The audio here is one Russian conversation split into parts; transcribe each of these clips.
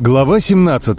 Глава 17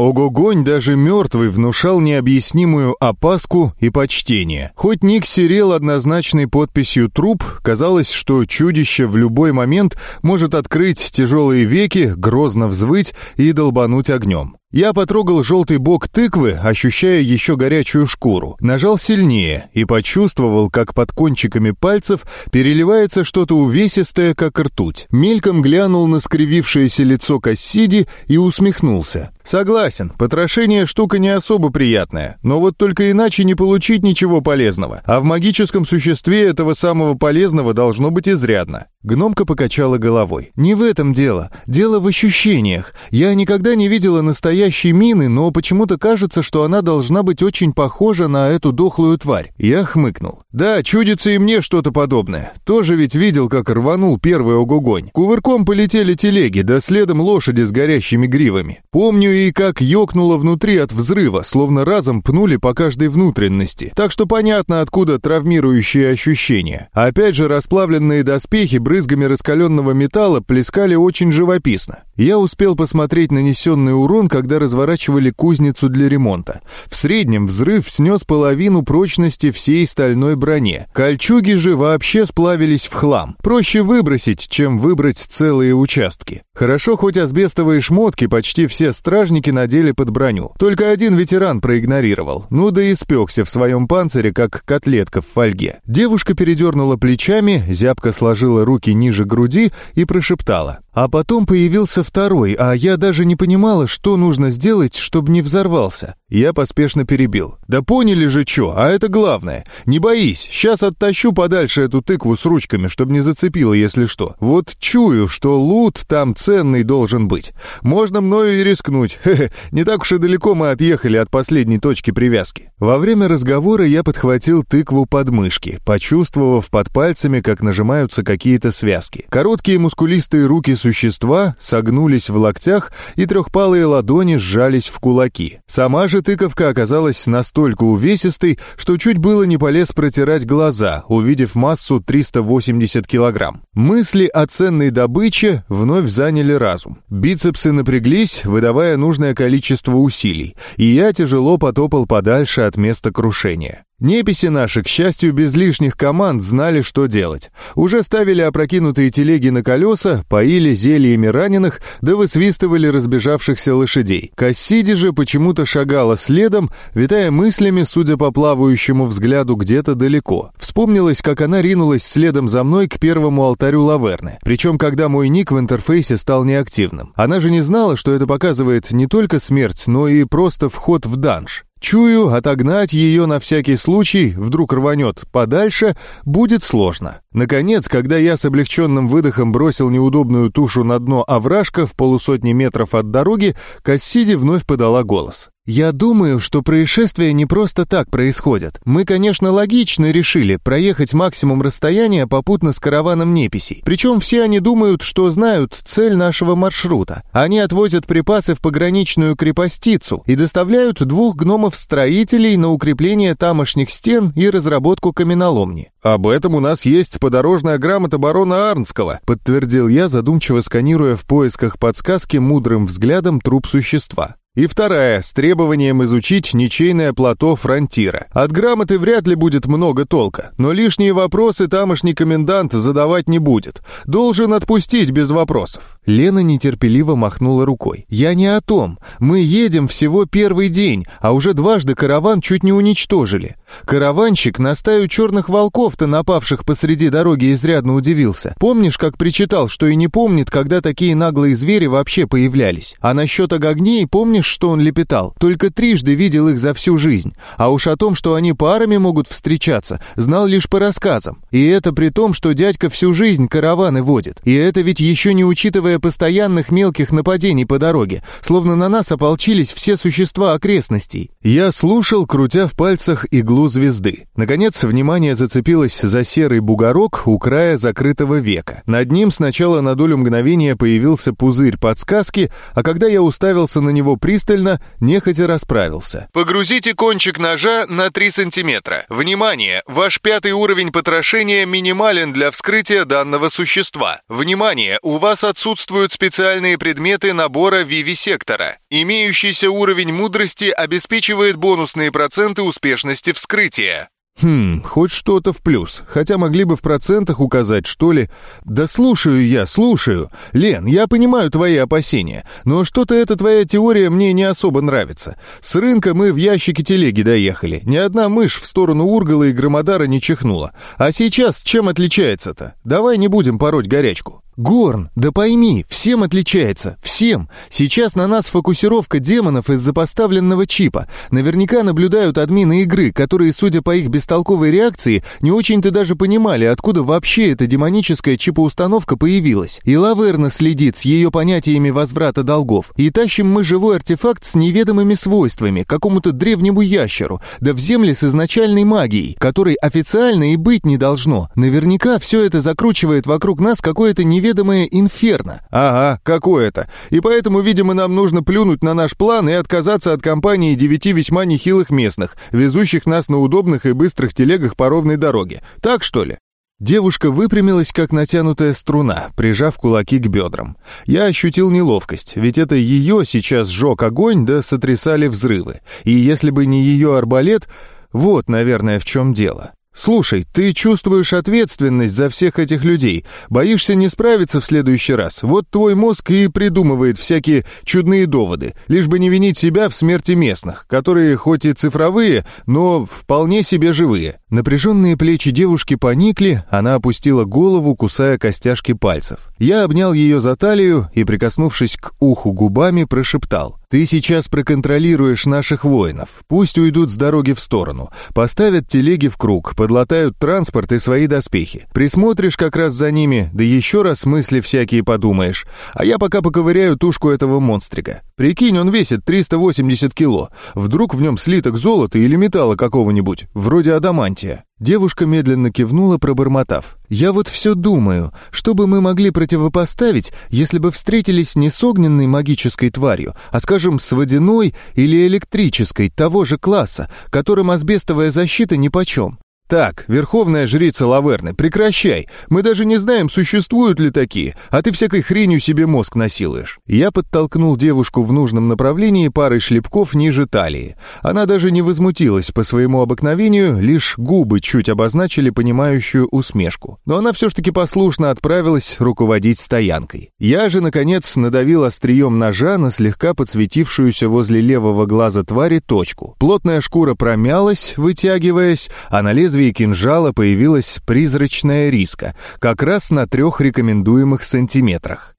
Огогонь даже мертвый внушал необъяснимую опаску и почтение. Хоть ник серел однозначной подписью «труп», казалось, что чудище в любой момент может открыть тяжелые веки, грозно взвыть и долбануть огнем. Я потрогал желтый бок тыквы, ощущая еще горячую шкуру. Нажал сильнее и почувствовал, как под кончиками пальцев переливается что-то увесистое, как ртуть. Мельком глянул на скривившееся лицо Кассиди и усмехнулся. Согласен, потрошение штука не особо приятная, но вот только иначе не получить ничего полезного. А в магическом существе этого самого полезного должно быть изрядно. Гномка покачала головой. «Не в этом дело. Дело в ощущениях. Я никогда не видела настоящей мины, но почему-то кажется, что она должна быть очень похожа на эту дохлую тварь». Я хмыкнул. «Да, чудится и мне что-то подобное. Тоже ведь видел, как рванул первый огогонь. Кувырком полетели телеги, да следом лошади с горящими гривами. Помню и как ёкнуло внутри от взрыва, словно разом пнули по каждой внутренности. Так что понятно, откуда травмирующие ощущения. Опять же, расплавленные доспехи брызгами раскаленного металла плескали очень живописно. Я успел посмотреть нанесенный урон, когда разворачивали кузницу для ремонта. В среднем взрыв снес половину прочности всей стальной броне. Кольчуги же вообще сплавились в хлам. Проще выбросить, чем выбрать целые участки. Хорошо, хоть асбестовые шмотки почти все стражники надели под броню. Только один ветеран проигнорировал. Ну да и спекся в своем панцире, как котлетка в фольге. Девушка передернула плечами, зябко сложила руки ниже груди и прошептала. А потом появился второй, а я даже не понимала, что нужно сделать, чтобы не взорвался. Я поспешно перебил. «Да поняли же что, а это главное. Не боись, сейчас оттащу подальше эту тыкву с ручками, чтобы не зацепило, если что. Вот чую, что лут там ценный должен быть. Можно мною и рискнуть. Хе -хе, не так уж и далеко мы отъехали от последней точки привязки». Во время разговора я подхватил тыкву под мышки, почувствовав под пальцами, как нажимаются какие-то связки. Короткие мускулистые руки существа согнулись в локтях, и трехпалые ладони сжались в кулаки. Сама же тыковка оказалась настолько увесистой, что чуть было не полез протирать глаза, увидев массу 380 килограмм. Мысли о ценной добыче вновь заняли разум. Бицепсы напряглись, выдавая нужное количество усилий, и я тяжело потопал подальше от места крушения. Неписи наши, к счастью, без лишних команд знали, что делать. Уже ставили опрокинутые телеги на колеса, поили зельями раненых, да высвистывали разбежавшихся лошадей. Кассиди же почему-то шагала следом, витая мыслями, судя по плавающему взгляду, где-то далеко. Вспомнилось, как она ринулась следом за мной к первому алтарю Лаверны. Причем, когда мой ник в интерфейсе стал неактивным. Она же не знала, что это показывает не только смерть, но и просто вход в данж. Чую, отогнать ее на всякий случай, вдруг рванет подальше, будет сложно. Наконец, когда я с облегченным выдохом бросил неудобную тушу на дно овражка в полусотни метров от дороги, Кассиди вновь подала голос. «Я думаю, что происшествия не просто так происходят. Мы, конечно, логично решили проехать максимум расстояния попутно с караваном неписей. Причем все они думают, что знают цель нашего маршрута. Они отвозят припасы в пограничную крепостицу и доставляют двух гномов-строителей на укрепление тамошних стен и разработку каменоломни. Об этом у нас есть подорожная грамота барона Арнского», подтвердил я, задумчиво сканируя в поисках подсказки мудрым взглядом труп существа. И вторая, с требованием изучить ничейное плато Фронтира. От грамоты вряд ли будет много толка, но лишние вопросы тамошний комендант задавать не будет. Должен отпустить без вопросов. Лена нетерпеливо махнула рукой. «Я не о том. Мы едем всего первый день, а уже дважды караван чуть не уничтожили. Караванщик на стаю черных волков-то, напавших посреди дороги, изрядно удивился. Помнишь, как причитал, что и не помнит, когда такие наглые звери вообще появлялись? А насчет огней помнишь, Помнишь, что он лепетал? Только трижды видел их за всю жизнь. А уж о том, что они парами могут встречаться, знал лишь по рассказам. И это при том, что дядька всю жизнь караваны водит. И это ведь еще не учитывая постоянных мелких нападений по дороге, словно на нас ополчились все существа окрестностей. Я слушал, крутя в пальцах иглу звезды. Наконец, внимание зацепилось за серый бугорок у края закрытого века. Над ним сначала на долю мгновения появился пузырь подсказки, а когда я уставился на него пристально, нехотя расправился. Погрузите кончик ножа на 3 сантиметра. Внимание! Ваш пятый уровень потрошения минимален для вскрытия данного существа. Внимание! У вас отсутствуют специальные предметы набора вивисектора. Имеющийся уровень мудрости обеспечивает бонусные проценты успешности вскрытия. Хм, хоть что-то в плюс, хотя могли бы в процентах указать, что ли. Да слушаю я, слушаю. Лен, я понимаю твои опасения, но что-то эта твоя теория мне не особо нравится. С рынка мы в ящике телеги доехали. Ни одна мышь в сторону Ургала и Громодара не чихнула. А сейчас чем отличается-то? Давай не будем пороть горячку. «Горн, да пойми, всем отличается, всем. Сейчас на нас фокусировка демонов из-за поставленного чипа. Наверняка наблюдают админы игры, которые, судя по их бестолковой реакции, не очень-то даже понимали, откуда вообще эта демоническая чипоустановка появилась. И Лаверна следит с ее понятиями возврата долгов. И тащим мы живой артефакт с неведомыми свойствами, какому-то древнему ящеру, да в земле с изначальной магией, которой официально и быть не должно. Наверняка все это закручивает вокруг нас какое-то неведомое неведомое инферно. Ага, какое-то. И поэтому, видимо, нам нужно плюнуть на наш план и отказаться от компании девяти весьма нехилых местных, везущих нас на удобных и быстрых телегах по ровной дороге. Так что ли? Девушка выпрямилась, как натянутая струна, прижав кулаки к бедрам. Я ощутил неловкость, ведь это ее сейчас сжег огонь, да сотрясали взрывы. И если бы не ее арбалет, вот, наверное, в чем дело. «Слушай, ты чувствуешь ответственность за всех этих людей, боишься не справиться в следующий раз. Вот твой мозг и придумывает всякие чудные доводы, лишь бы не винить себя в смерти местных, которые хоть и цифровые, но вполне себе живые». Напряженные плечи девушки поникли, она опустила голову, кусая костяшки пальцев. Я обнял ее за талию и, прикоснувшись к уху губами, прошептал. Ты сейчас проконтролируешь наших воинов. Пусть уйдут с дороги в сторону. Поставят телеги в круг, подлатают транспорт и свои доспехи. Присмотришь как раз за ними, да еще раз мысли всякие подумаешь. А я пока поковыряю тушку этого монстрика. Прикинь, он весит 380 кило. Вдруг в нем слиток золота или металла какого-нибудь, вроде адамантия. Девушка медленно кивнула, пробормотав. «Я вот все думаю, что бы мы могли противопоставить, если бы встретились не с огненной магической тварью, а, скажем, с водяной или электрической того же класса, которым асбестовая защита нипочем. «Так, верховная жрица Лаверны, прекращай. Мы даже не знаем, существуют ли такие, а ты всякой хренью себе мозг насилуешь». Я подтолкнул девушку в нужном направлении парой шлепков ниже талии. Она даже не возмутилась по своему обыкновению, лишь губы чуть обозначили понимающую усмешку. Но она все ж таки послушно отправилась руководить стоянкой. Я же, наконец, надавил острием ножа на слегка подсветившуюся возле левого глаза твари точку. Плотная шкура промялась, вытягиваясь, а на лезвие лезвии кинжала появилась призрачная риска, как раз на трех рекомендуемых сантиметрах.